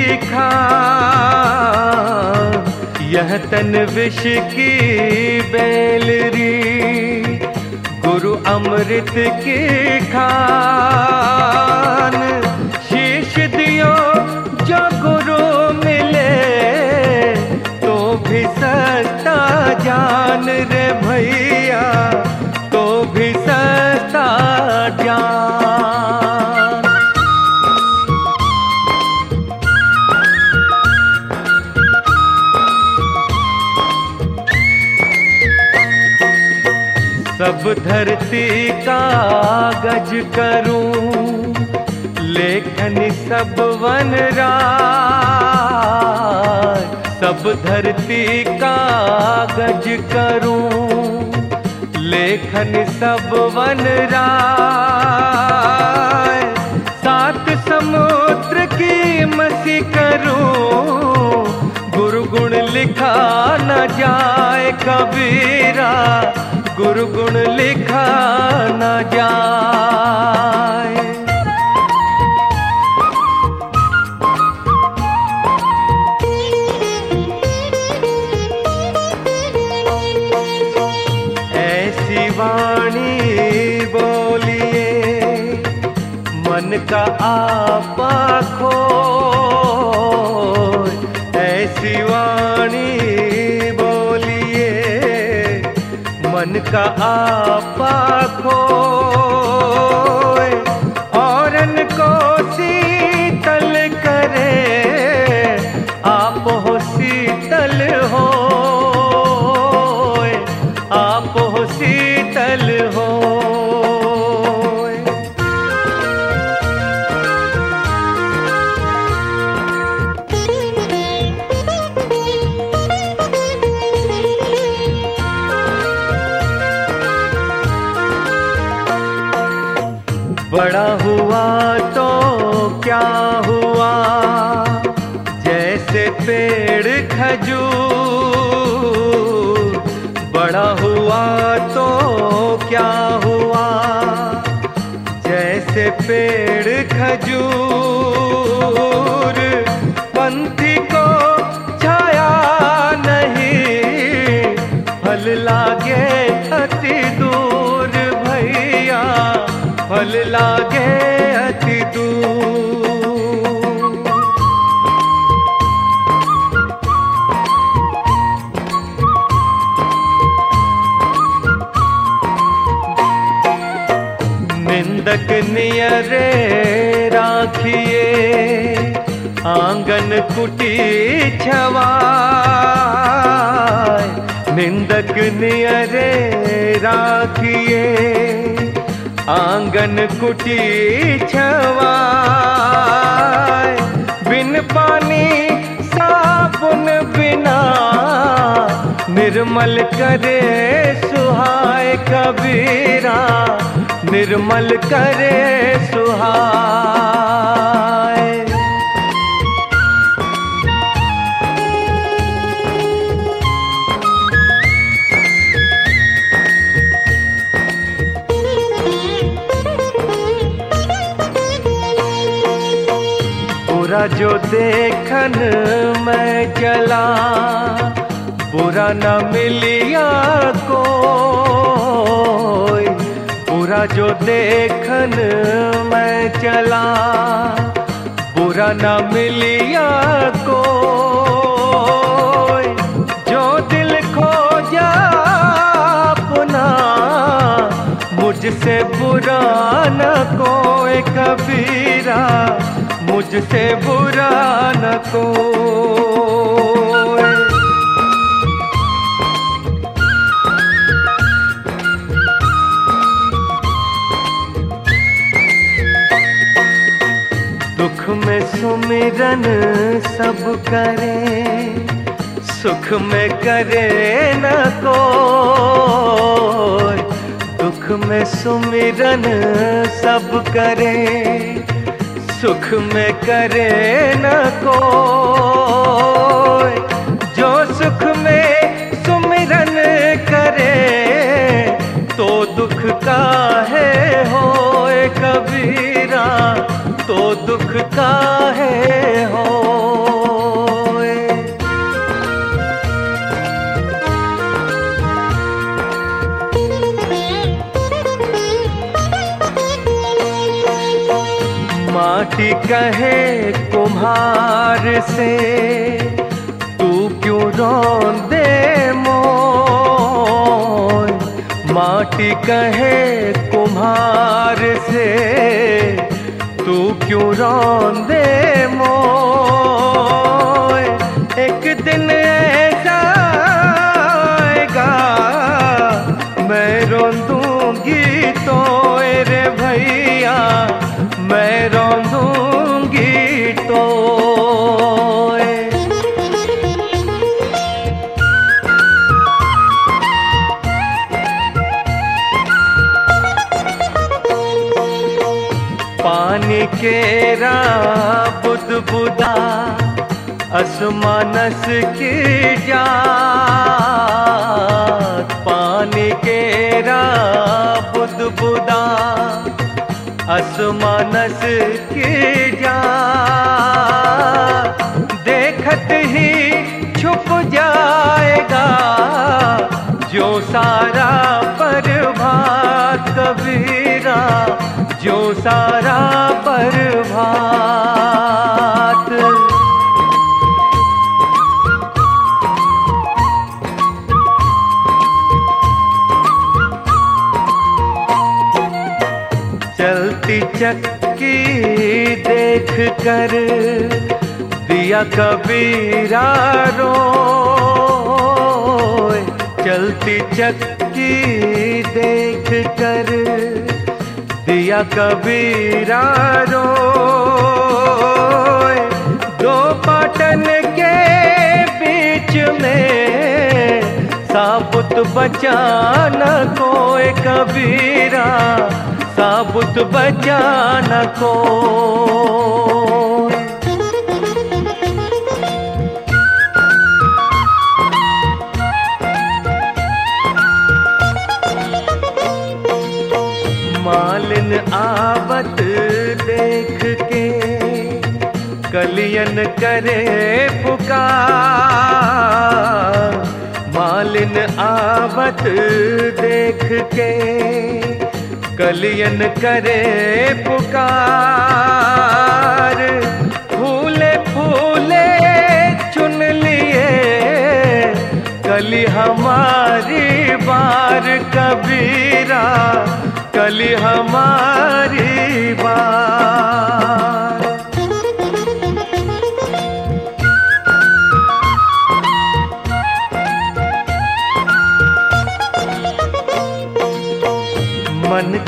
की खा यह तन विष की बेलरी गुरु अमृत की खान। शीश दियो जो गुरु मिले तो भी सस्ता जान रे भैया। सब धरती कागज़ करूँ, लेखन सब वन सब धरती कागज़ करूँ, लेखन सब वन सात समुद्र की मसी करूँ गुरु गुण लिखा न जाए कबीरा। गुरु गुण लिखा न जाए। ऐसी वाणी बोलिए मन का आपा का आपा कुटी छवाए, निंदक नियरे राखिए, आँगन कुटी छवाए, बिन पानी साबुन बिना निर्मल करे सुहाय कबीरा, निर्मल करे सुहाय बुरा जो देखन मैं चला बुरा न मिलिया को बुरा जो देखन मैं चला बुरा न मिलिया को जो दिल खो जा अपना, मुझसे बुरा न कोई कबीरा। मुझसे बुरा न कोई। दुख में सुमिरन सब करे, सुख में करे न को दुख में सुमिरन सब करे सुख में करे न को जो सुख में सुमिरन करे तो दुख का है हो कबीरा तो दुख का है हो माटी कहे कुम्हार से, तू क्यों रोंदे मोय माटी कहे कुम्हार से, तू क्यों रोंदे असमानस की जात, पानी केरा बुद बुदा असमानस की जात, देखत ही छुप जाएगा। जो सारा प्रभात कबीरा, जो सारा कर दिया कबीरा रो चलती चक्की देख कर दिया कबीरा रो दो पाटन के बीच में साबुत बचाना कोई कबीरा। साबुत बचाना को मालिन आवत देख के कलियन करे पुकार। मालिन आवत देख के कलियन करे पुकार। फूले फूले चुन लिए। कली हमारी बार कबीरा कली हमारी बार।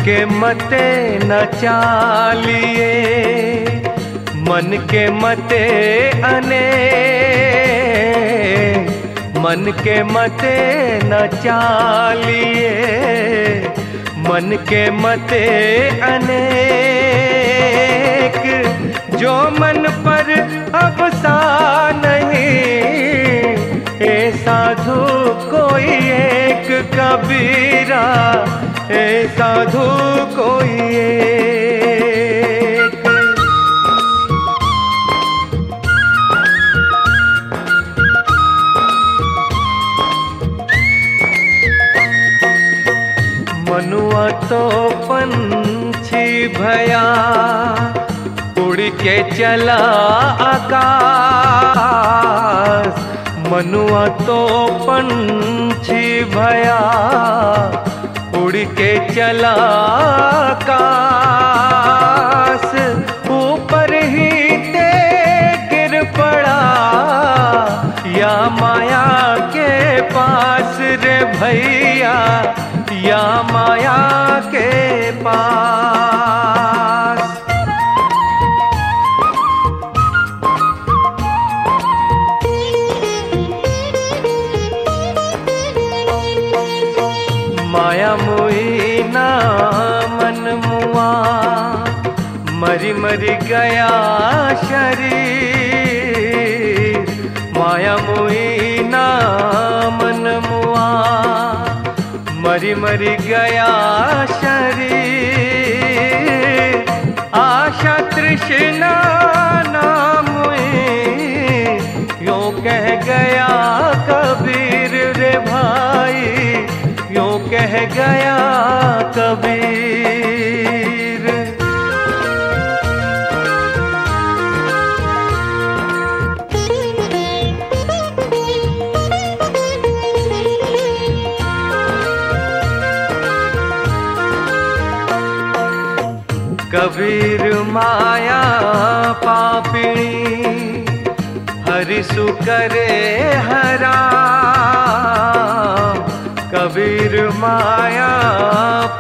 के मते न चालिए, मन के मते अने, मन के मते न चालिए, मन के मते अनेक। जो मन पर अब सा नहीं ए साधु कोई एक कबीरा ए साधु कोई एक। मनुआ तो पंछी भया, उड़ के चला आकाश। मनुआ तो पंछी भया उड़ के चला कास, ऊपर ही ते गिर पड़ा, या माया के पास रे भैया, या माया के पास। मरी गया शरीर। आशा तृष्णा नाम यो कह गया कबीर रे भाई। यो कह गया कबीर माया पापिणी हरिसु करे हरा। कबीर माया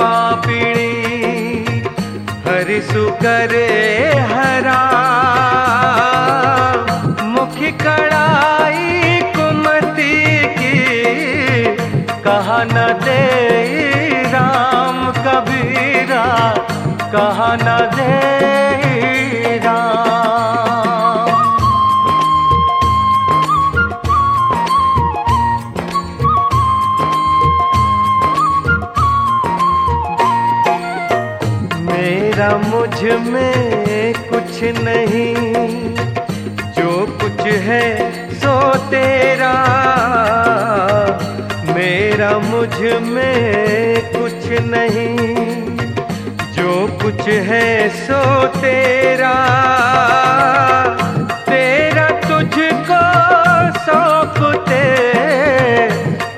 पापिणी हरिसु करे हरा। मुखी कड़ाई कुमति की, कहा न दे राम कबीरा। कहा न दे मेरा मुझमें कुछ नहीं, जो कुछ है सो तेरा। मेरा मुझमें कुछ नहीं। कुछ है सो तेरा तेरा तुझको सौंपते।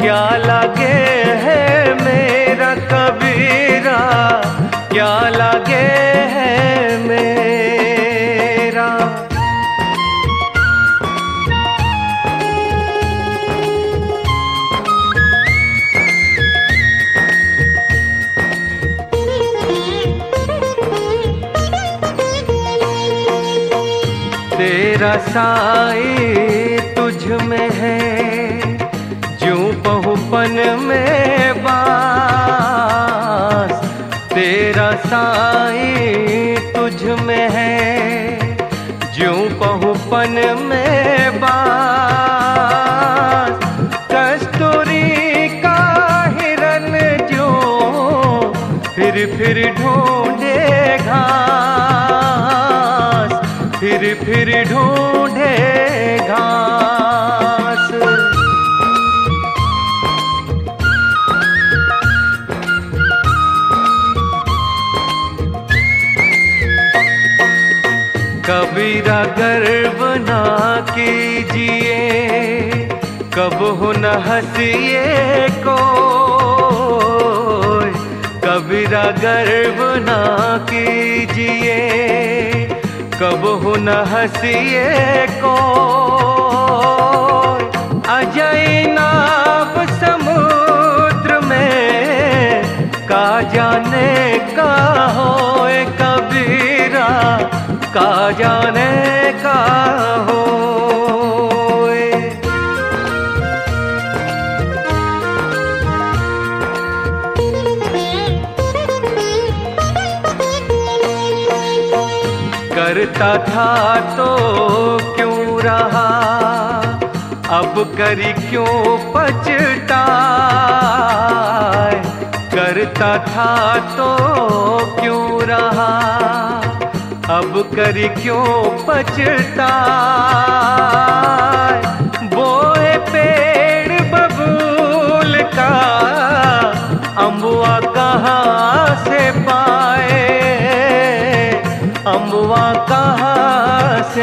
क्या लगे है मेरा कबीरा, क्या लगे है साई तुझ में है जो बहुपन में बास। तेरा साई तुझ में है जो बहुपन में बास। कस्तूरी का हिरन जो फिर फिर ढूंढे फिर ढूंढे घास। कबीरा गर्व ना कीजिए, कब हो न हंसिए को कबीरा गर्व ना कीजिए कब हो न हसीिए को अजय नाप समुद्र में का जाने का हो कबीरा, का जाने का होए करता था तो क्यों रहा? अब करी क्यों पचता करता था तो क्यों रहा? अब करी क्यों पछताए?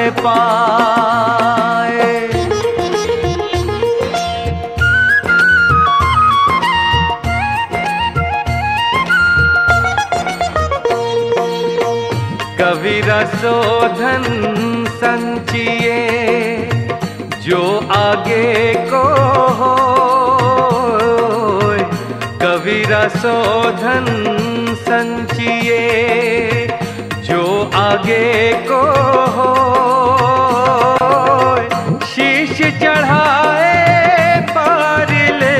पाए। कवि रसोधन संचिए जो आगे को हो कवि रसोधन संचिए। आगे को हो शीश चढ़ाए पार ले।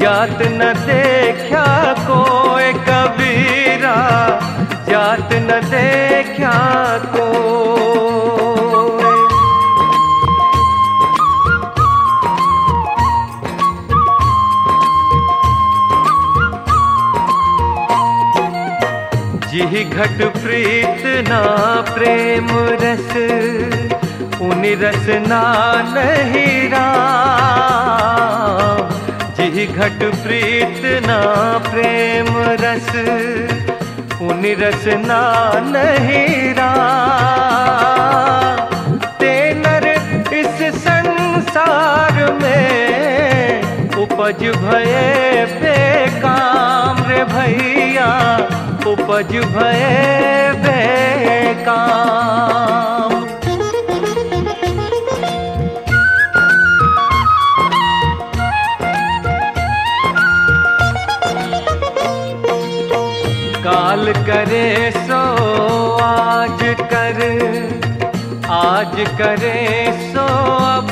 जात न देखा कोई कबीरा। जात न देखा घट प्रीत ना प्रेम रस, उन रस ना नहीं राम। जी घट प्रीत ना प्रेम रस, उन रस ना नहीं राम। तेनर इस संसार में, उपज भये बेकाम रे भैया। उपज भये बेकाम। काल करे सो, आज कर। आज करे सो, अब।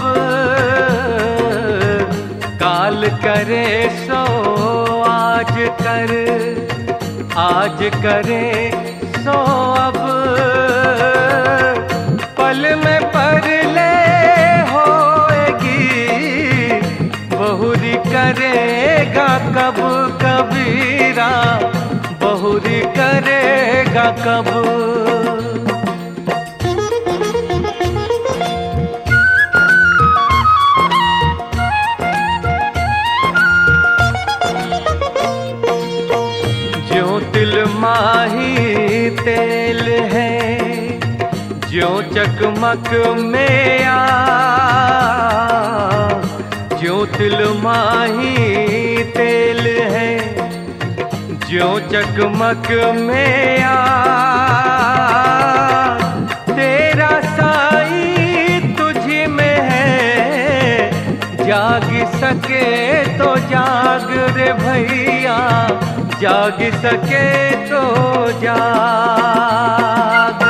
काल करे सो, आज कर। आज करे सो अब। पल में पर ले होएगी, बहुरी करेगा कब कबीरा, बहुरी करेगा कब। जो चकमक में आ, जो तिल माही तेल है, जो चकमक में आ, तेरा साई तुझी में है, जाग सके तो जाग रे भैया, जाग सके तो जाग।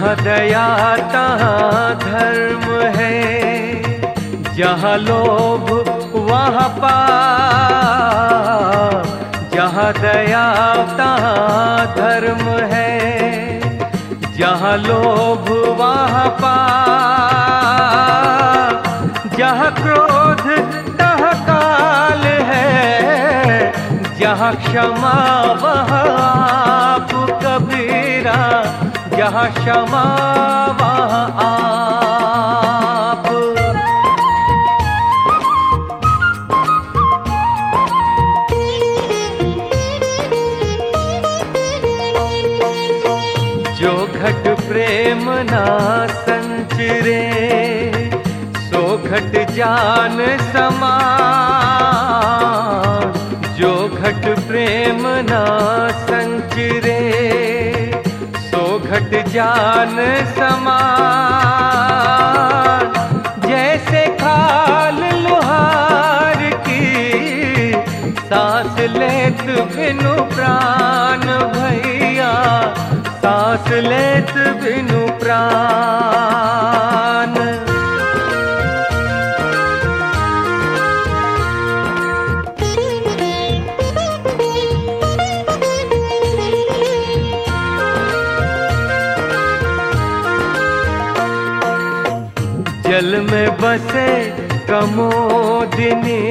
जहाँ दया तहाँ धर्म है। जहाँ लोभ वहाँ पाप। जहाँ दया तहाँ धर्म है। जहाँ लोभ वहाँ पाप। जहाँ क्रोध तहाँ काल है। जहाँ क्षमा वहाँ आप कबीरा जहाँ क्षमा वहाँ आप। जो घट प्रेम ना संचरे, सो घट जान समान जो घट प्रेम ना जान समान, जैसे खाल लुहार की सांस लेत बिनु प्राण भैया, सांस लेत बिनु प्राण। बसे कमोदिनी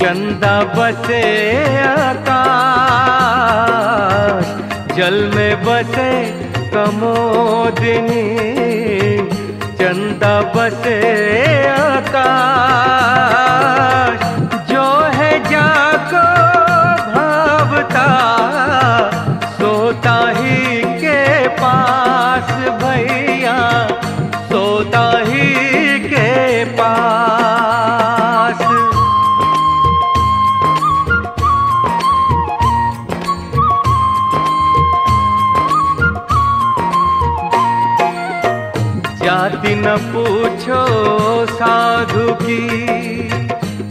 चंदा बसे आकाश। जल में बसे कमोदिनी चंदा बसे आकाश। जो है जाको भावता, सोता ही के पास भैया की।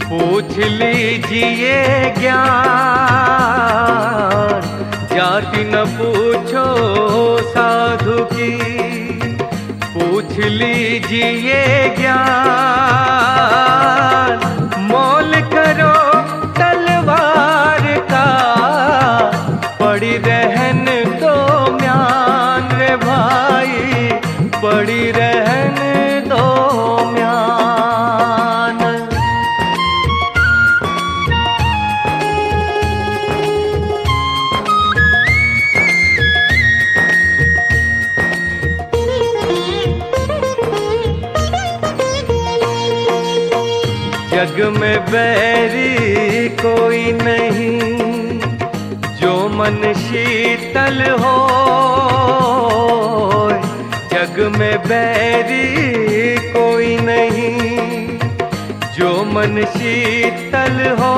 पूछ लीजिए ज्ञान जाति न पूछो साधु की। पूछ लीजिए ज्ञान मोल जग में बैरी कोई नहीं, जो मन शीतल हो जग में बैरी कोई नहीं, जो मन शीतल हो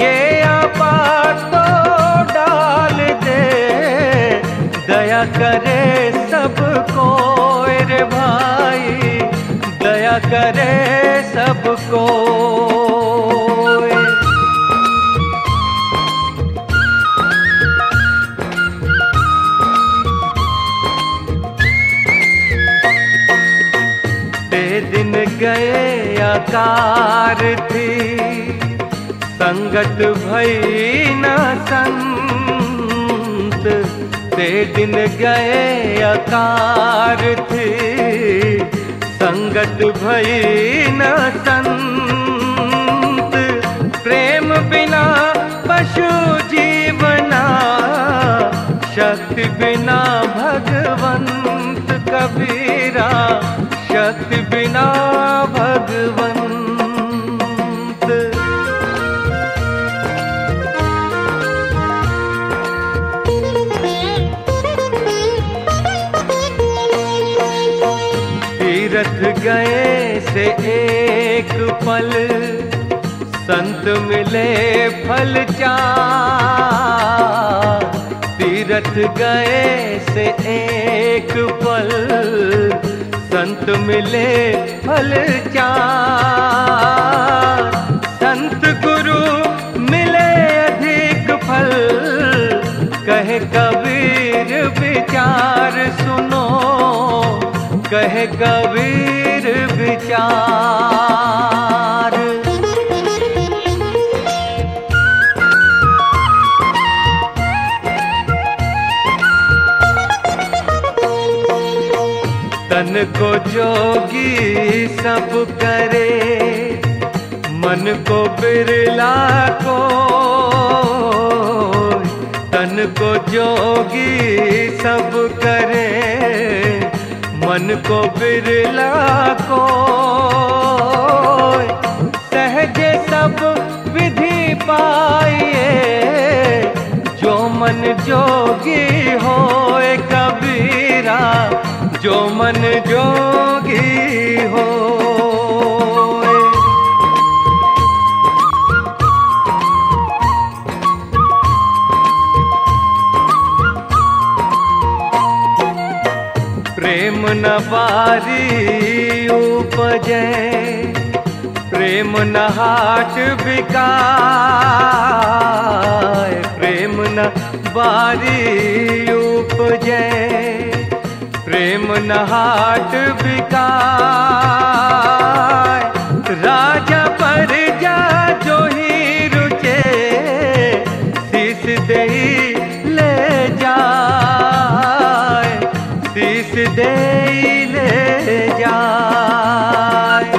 ये आपात तो डाल दे, दया करे सबको रे भाई। करे सबको। दिन गए आकार थी, संगत भई न संत। ते दिन गए आकार थी संगत भई न संत प्रेम बिना पशु जीवना शक्ति बिना भगवंत कबीरा शक्ति बिना भगवंत गए से एक पल, संत मिले फल चार तीरथ गए से एक पल, संत मिले फल चार संत गुरु मिले अधिक फल, कहे कबीर विचार कहे कबीर विचार। तन को जोगी सब करे, मन को बिरला को। तन को जोगी सब करे मन को बिरला को सहजे सब विधि पाइए। जो मन जोगी हो कबीरा, जो मन जोगी हो न बारी उपजे। प्रेम न हाट बिकाय। प्रेम न बारी उपजे। प्रेम न हाट बिकाय दे ले जाए।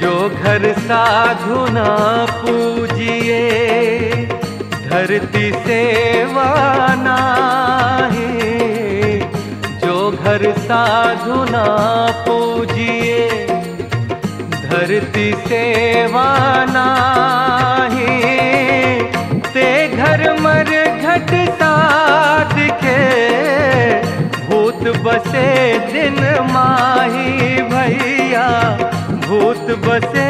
जो घर साधु ना पूजिए, धरती सेवा नाही। जो घर साधु ना पूजिए धरती सेवा नाही ते घर मर घट साध के भूत बसे दिन माही भैया, भूत बसे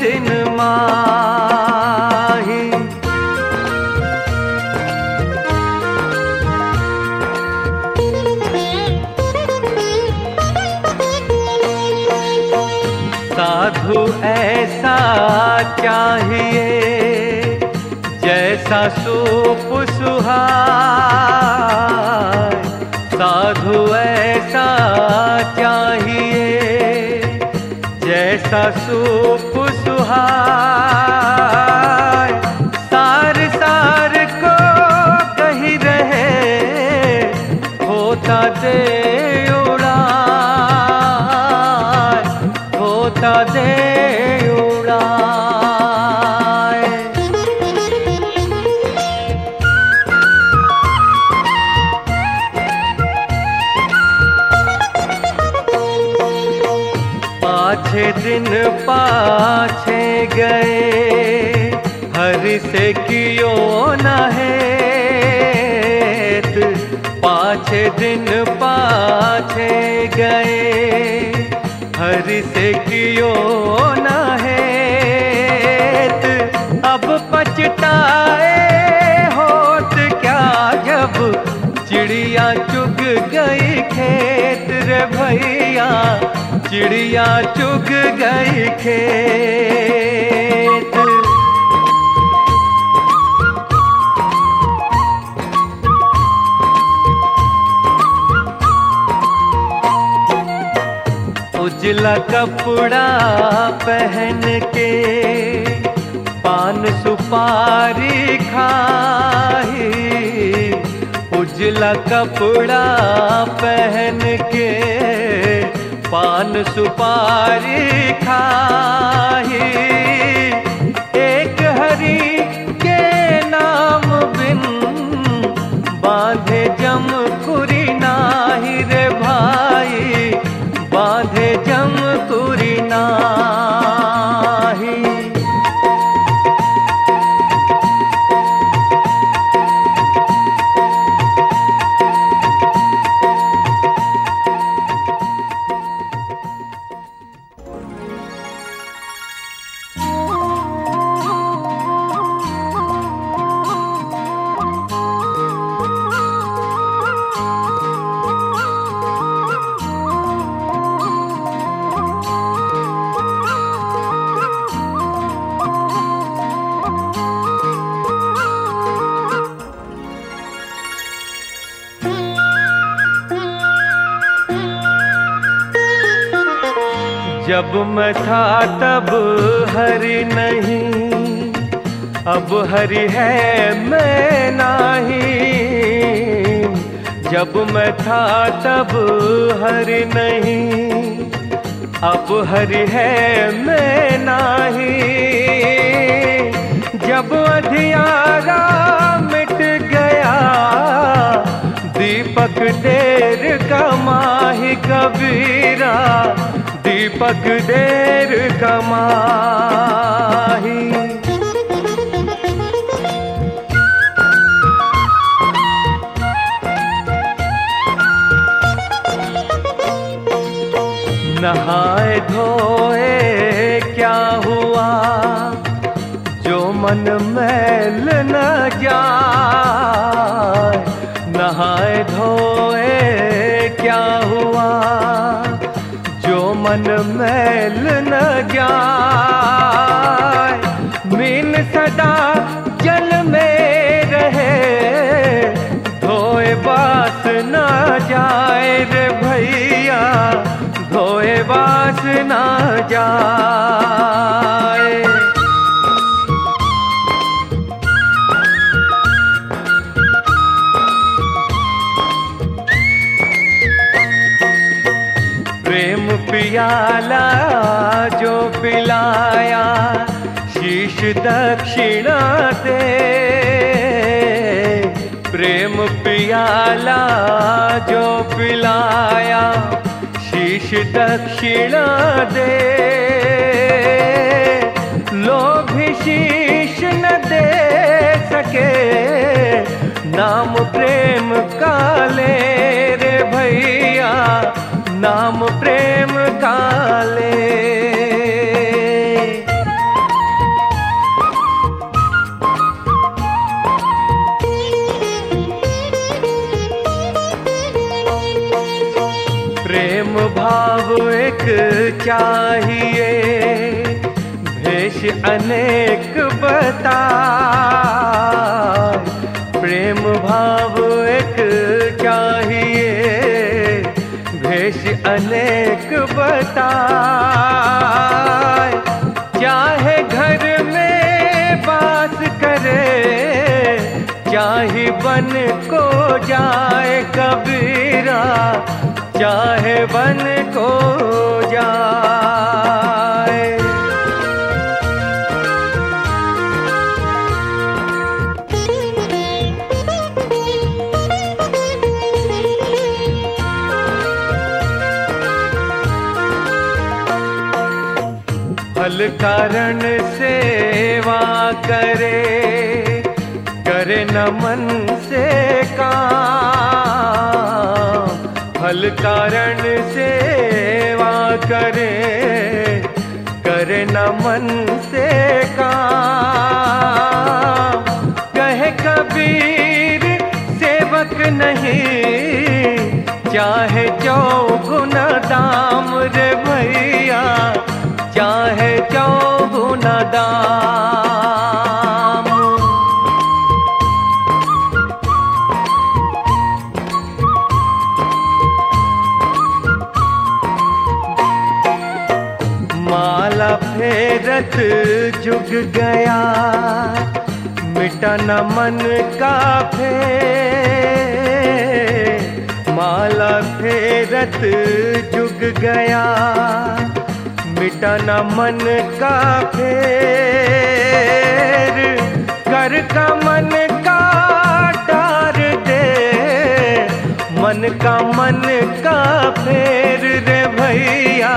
दिन माही। चाहिए जैसा सूप सुहाय गए। हरि से कियो न हेत अब पछताए होत क्या जब चिड़िया चुग गई खेत रे भैया। चिड़िया चुग गई खेत। उजला कपड़ा पहन के पान सुपारी खाई उजला कपड़ा पहन के पान सुपारी खाई एक हरी के नाम बिन बांधे जम कुरी नाही रे भाई। जम्मपुरिणा हरि नहीं, अब हरि है मैं नहीं। जब मैं था तब हरि नहीं, अब हरि है मैं नहीं। जब अधियारा मिट गया, दीपक देर का माही कबीरा दीपक देर का माही नहाए धोए क्या हुआ? जो मन मैल न जाए। नहाए धोए क्या हुआ? मन मैल न जाए। मीन सदा जल में रहे। धोए बास न जाए रे भैया। धोए बास न जाए। पियाला जो पिलाया, शीश दक्षिणा दे प्रेम पियाला जो पिलाया, शीश दक्षिणा दे लोभी शीश न दे सके, नाम प्रेम काले रे भैया, नाम प्रेम चाहिए। भेष अनेक बता चाहे बन को जाए। फल कारण सेवा करे करे न मन से काम। फल कारण सेवा करे करे न मन से काम। कहे कबीर, सेवक नहीं, चाहे चौगुना दाम रे भैया, चाहे चौगुना दाम। फेरत जुग गया मिटा न मन का फे माला फेरत जुग गया मिटा न मन का फेर। कर का मन का डार दे, मन का मन का फेर रे भैया।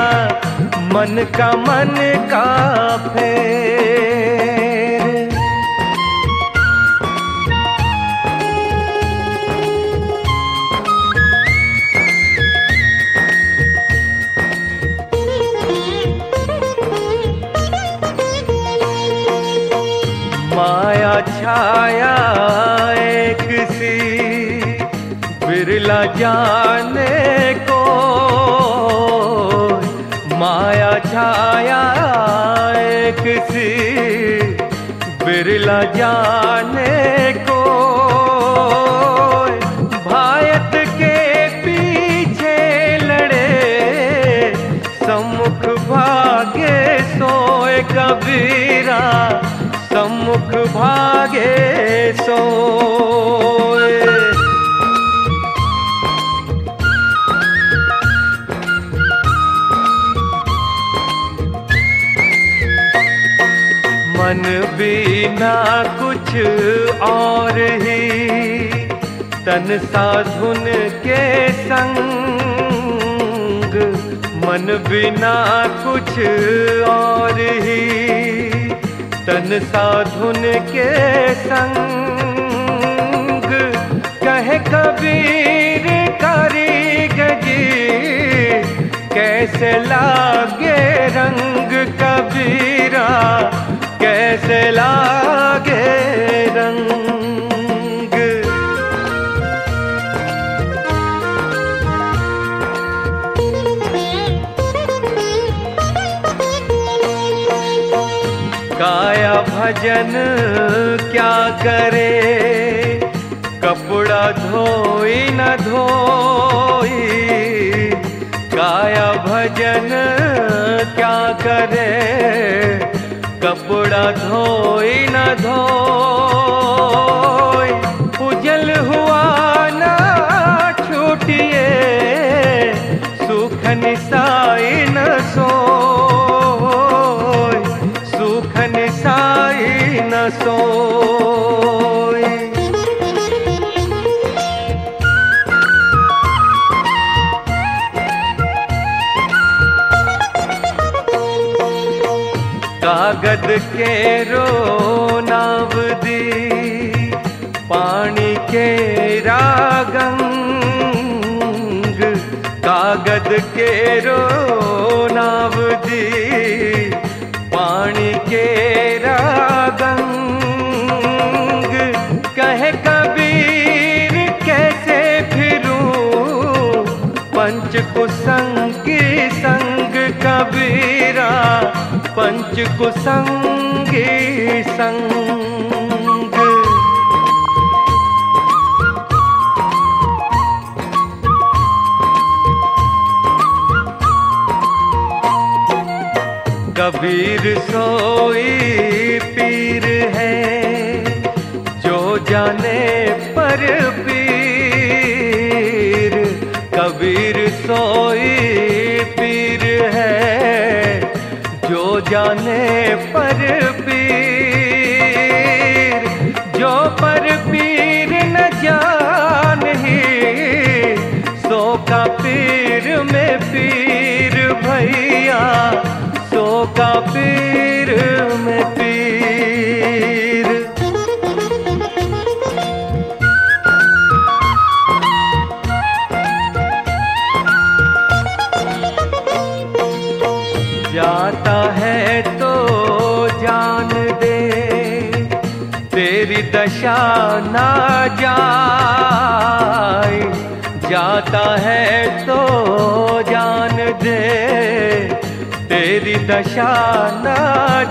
मन का मन का फेर। माया छाया एक सी बिरला जाने बिरला जाने को। भारत के पीछे लड़े सम्मुख भागे सोए कबीरा सम्मुख भागे सोए। बिना कुछ और ही। तन साधुन के संग मन बिना कुछ और ही। तन साधुन के संग कहे कबीर कारीगरी कैसे लागे रंग कबीरा? कैसे लागे रंग? काया भजन क्या करे? कपड़ा धोई न धोई। काया भजन क्या करे? कपड़ा धोए न धो उजल हुआ न छूटिए सुखन नियि न शो सुख न सोए के रो नाव दी पानी के रागंग, कागद के रो नाव दी पानी के रागंग। कहे कबीर, कैसे फिरूं? पंच कुसंग संग कबीरा गो सङ्गी संग। जाने पर पीर, जो पर पीर न जान ही, सो का पीर में पीर भैया, सो का पीर में पीर दशा ना जाए। जाता है तो जान दे। तेरी दशा ना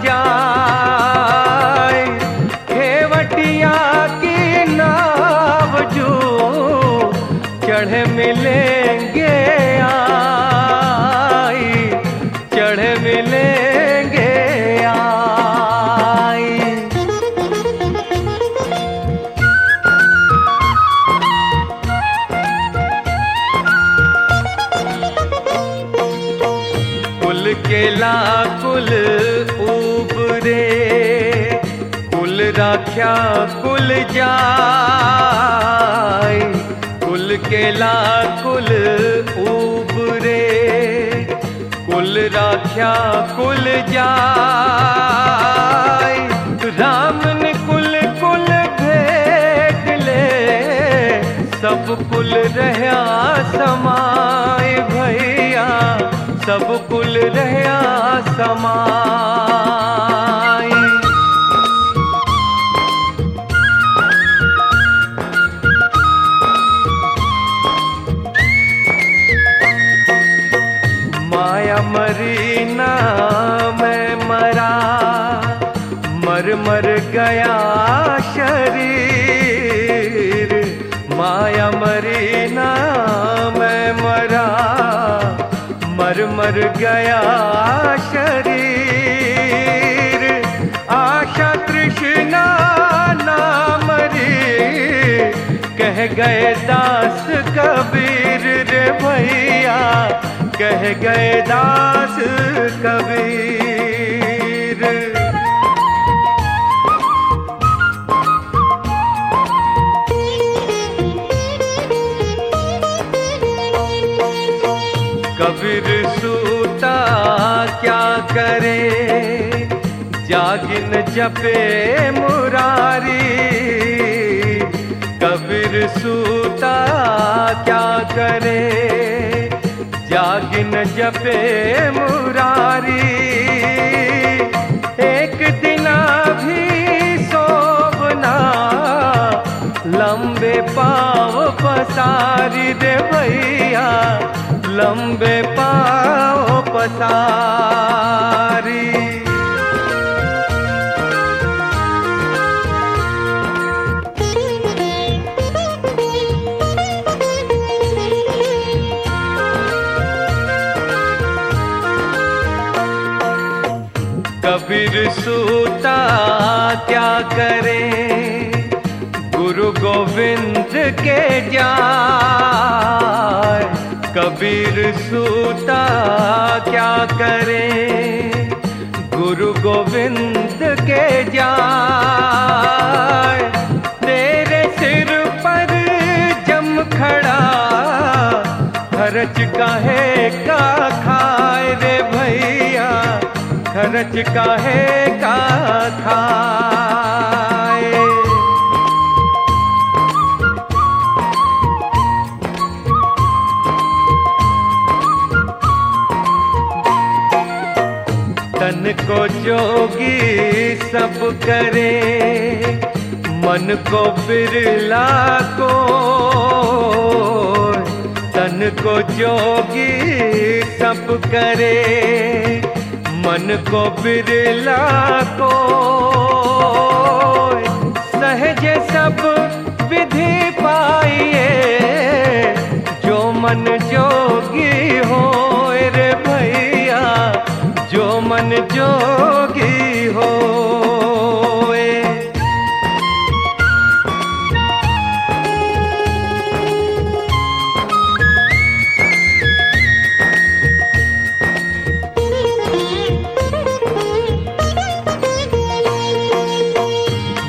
जाए। खेवटिया की नाव जो चढ़े मिलेंगे कुल केला उबरे। कुल राख्या कुल जाय कुल केला कुल उबरे। कुल राख्या कुल जाय राम ने कुल कुल भेट ले। सब कुल रहा समाय भैया सब कुल रहया समाय गए दास कबीर रे भैया, कह गए दास कबीर। कबीर सूता क्या करे, जागिन जपे मुरारी। कबीर सूता क्या करे? जागिन जपे मुरारी। एक दिना भी सोवना लंबे पाव पसारी दे भैया, लंबे पाव पसारी। करे। गुरु गोविंद के जाय कबीर सूता क्या करे? गुरु गोविंद के जाय तेरे सिर पर जम खड़ा, खर्च काहे का खाए रे भैया? खर्च काहे का खाए? तन को जोगी सब करे। मन को बिरला को, तन को जोगी सब करे। मन को बिरला को, सहज सब विधि पाइए। जो मन जोगी हो रे मन जोगी हो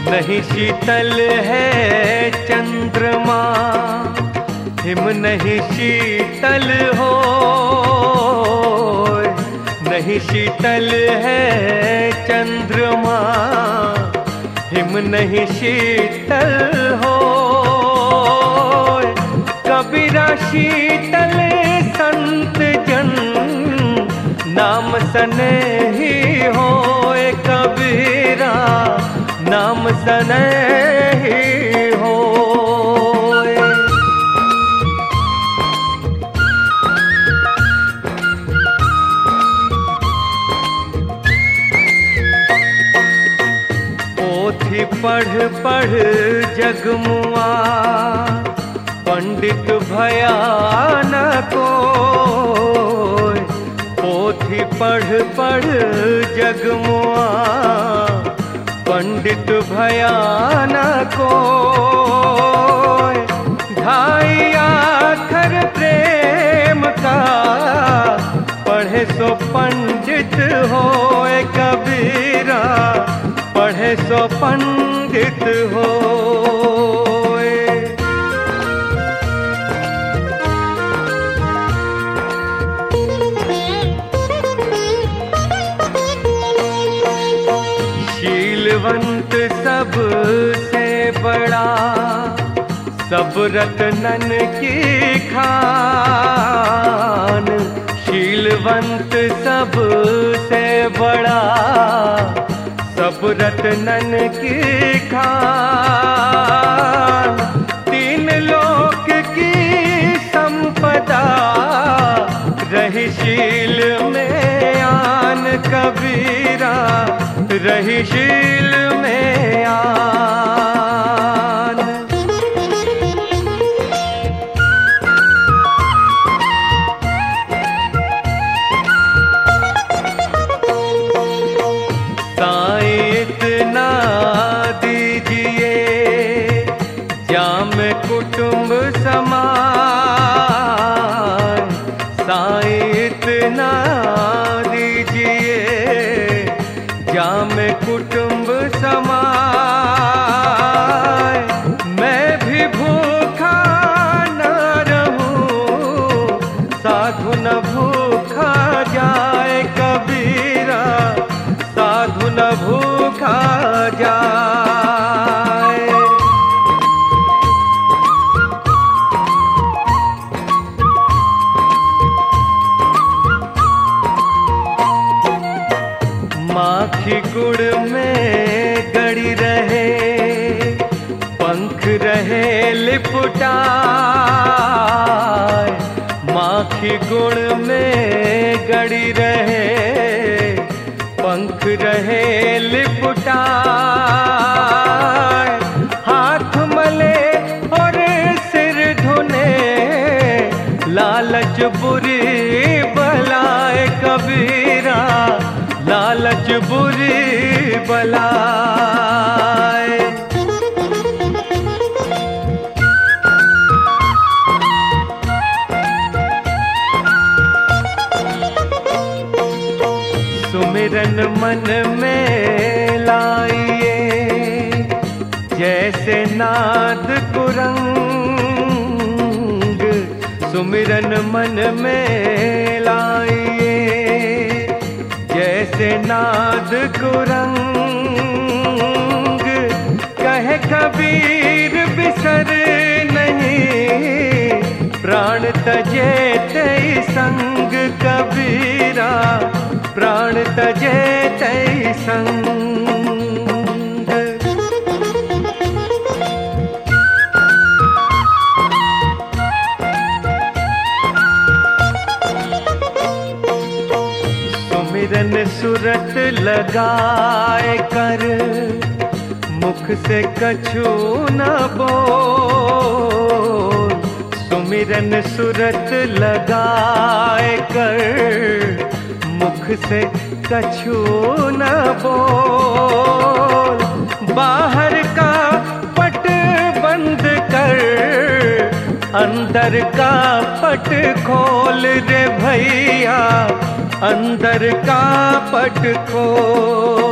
नहीं शीतल है चंद्रमा हिम नहीं शीतल हो। नहीं शीतल है चंद्रमा। हिम नहीं शीतल हो कबीरा शीतल संत जन, नाम सने ही हो कबीरा नाम सने ही हो पढ़ पढ़ जगमुआ, पंडित भयान को पोथी पढ़ पढ़ जगमुआ, पंडित भयान को ढाई आखर प्रेम का, पढ़े सो पंडित होए कबीरा। पढ़े सो पंडित होए। शीलवंत सबसे बड़ा सब रतनन की खान। शीलवंत सबसे बड़ा रतनन की खान, तीन लोक की संपदा, रही शील में आन कबीरा, रही शील में आन में रहे पंख रहे लिपटाए सुमिरन मन में लाइए, जैसे नाद कुरंग सुमिरन मन में लाइए, जैसे नाद कुरंग कहे कबीर बिसर नहीं, प्राण तजे तई संग कबीरा प्राण तजे तय संग। सुमिरन सुरत लगाए कर, मुख से कछु न बो सुमिरन सुरत लगाए कर मुख से कछु न बोल। बाहर का पट बंद कर, अंदर का पट खोल रे भैया, अंदर का पट खोल।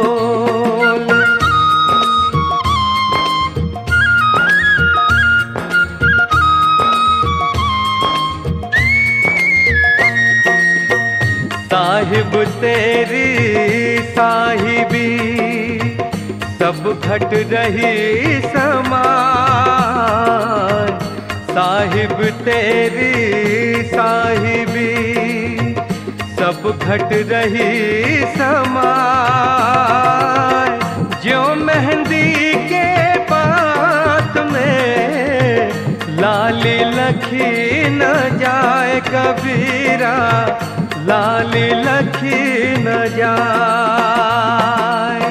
सब घट रही समान साहिब तेरी, साहिबी, सब घट रही समान जो मेहंदी के बात में लाली लखी न जाए कबीरा, लाली लखी न जाए।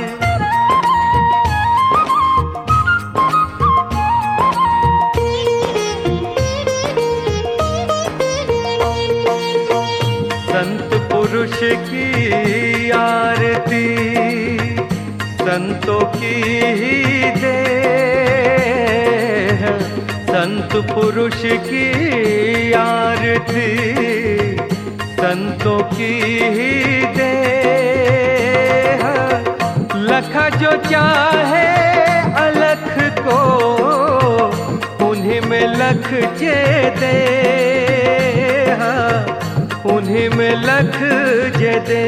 पुरुष की आरती संतों की ही दे लखा जो चाहे अलख को, उन्हीं में लख जे दे उन्हीं में लख जे दे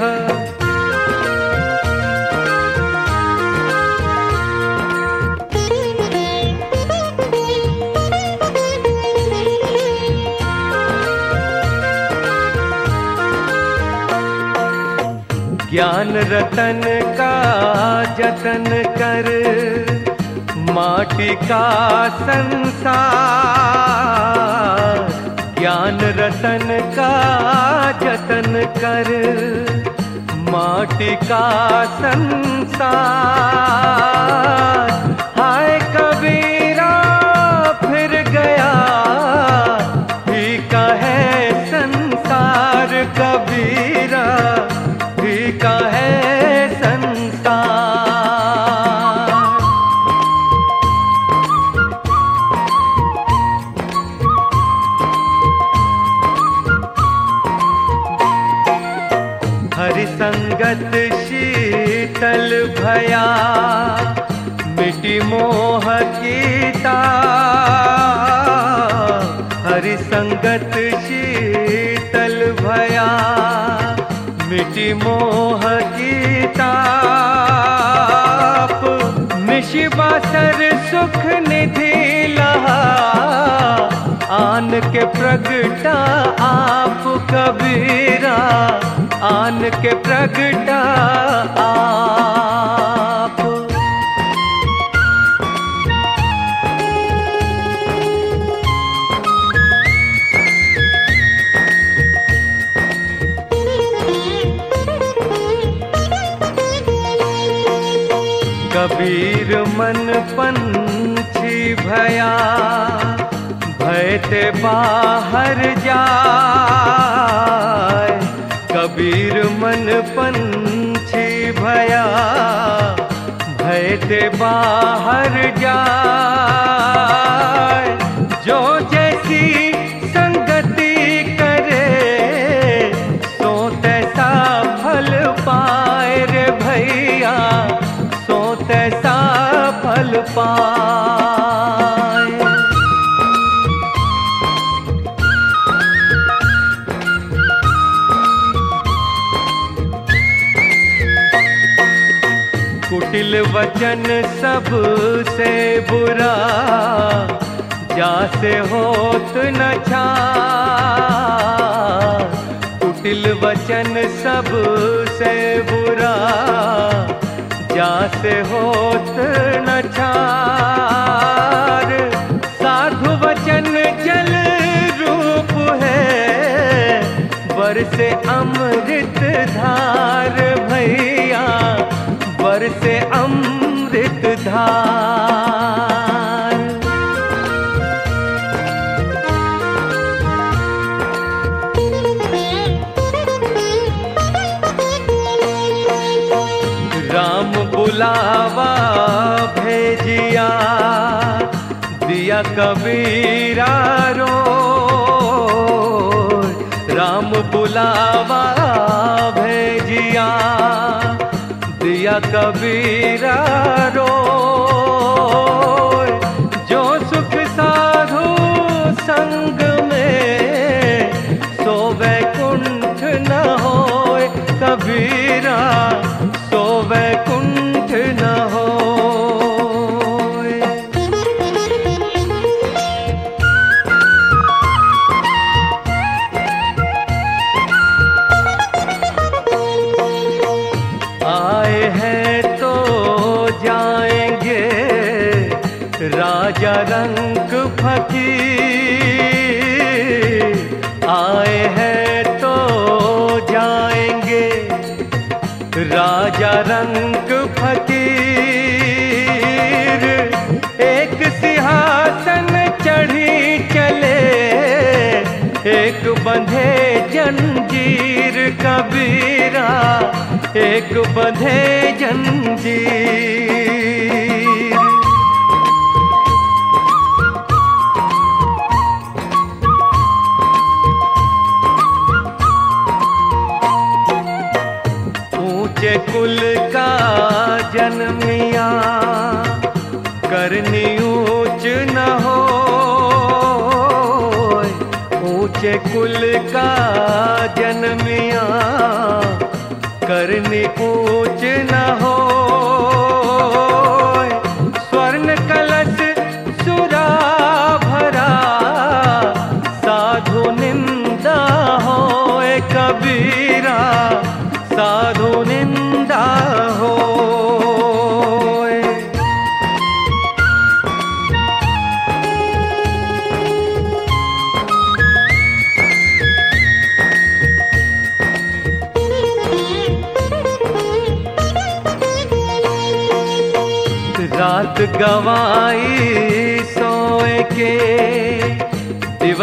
हाँ। ज्ञान रतन का जतन कर, माटी का संसार। ज्ञान रतन का जतन कर, माटी का संसार। संगत शीतल भया, मिटी मोह गीता हरि संगत शीतल भया, मिटी मोह गीता ताप निशिबासर सुख निधि लहा आन के प्रगटा आप कबीरा आन के प्रगटा आप। कबीर मन पंछी भया। भय बाहर जाए कबीर मन पंछी भया ते बाहर जाए। वचन सबसे बुरा, जासे होत न छा। कुटिल वचन सबसे बुरा, जासे होत न छार साधु वचन जल रूप है, बरसे अमृत धार बरसे अमृत कबीरा रो जो सुख साधु संग में सो वैकुंठ न होए कबीरा बंधे जंजीर कबीरा एक बंधे जंजीर। जन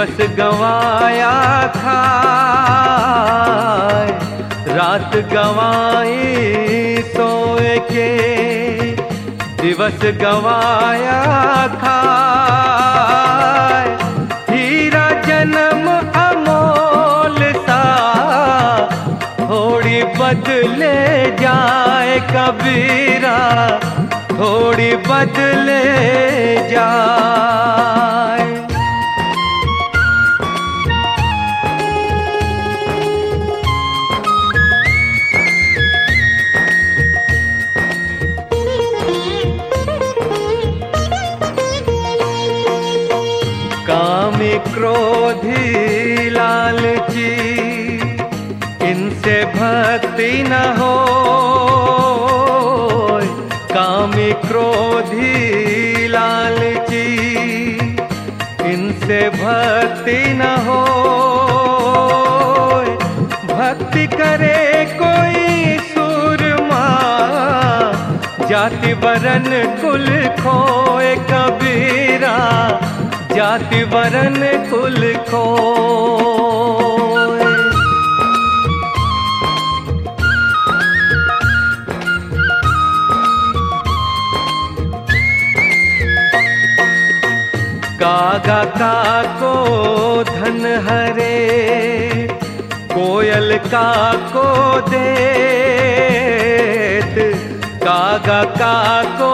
दिवस गवाया खाए। रात गवाई सोए के दिवस गवाया खाए। हीरा जन्म अमोल सा, थोड़ी बदले जाए कबीरा, थोड़ी बदले जाए। क्रोधी लालची, इनसे भक्ति न हो कामी क्रोधी लालची, इनसे भक्ति न हो भक्ति करे कोई सूरमा, जाति वरन कुल खोए कबीरा। जाति वरन कुल खोए। कागा का को धन हरे, कोयल का को देत। कागा का को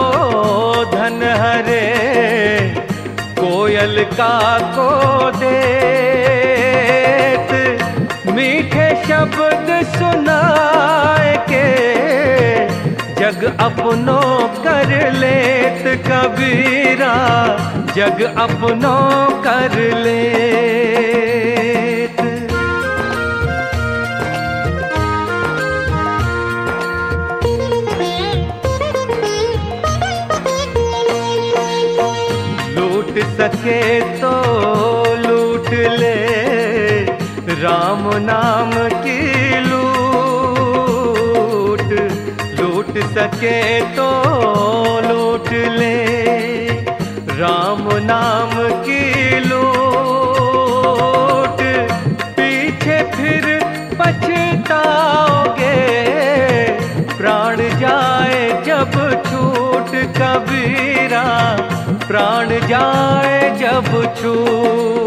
कोयल का को दे मीठे शब्द सुनाए के, जग अपनों कर लेत कबीरा, जग अपनों कर लेत। सके तो लूट ले। राम नाम की लूट। लूट सके तो लूट ले। राम नाम की लूट। पीछे फिर पछताओगे। प्राण जाए जब छूट कबीरा प्राण जाए जब छूट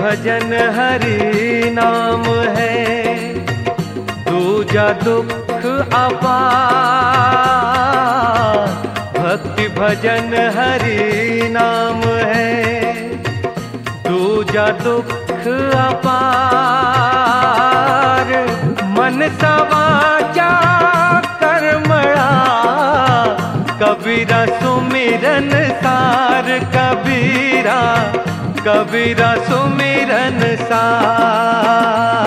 भजन हरि नाम है। दूजा दुख अपार भक्ति भजन हरि नाम है। दूजा दुख अपार। मन सवाचा कर्मणा। कबीरा सुमिरन सार कबीरा। कबीरा सुमिरन सार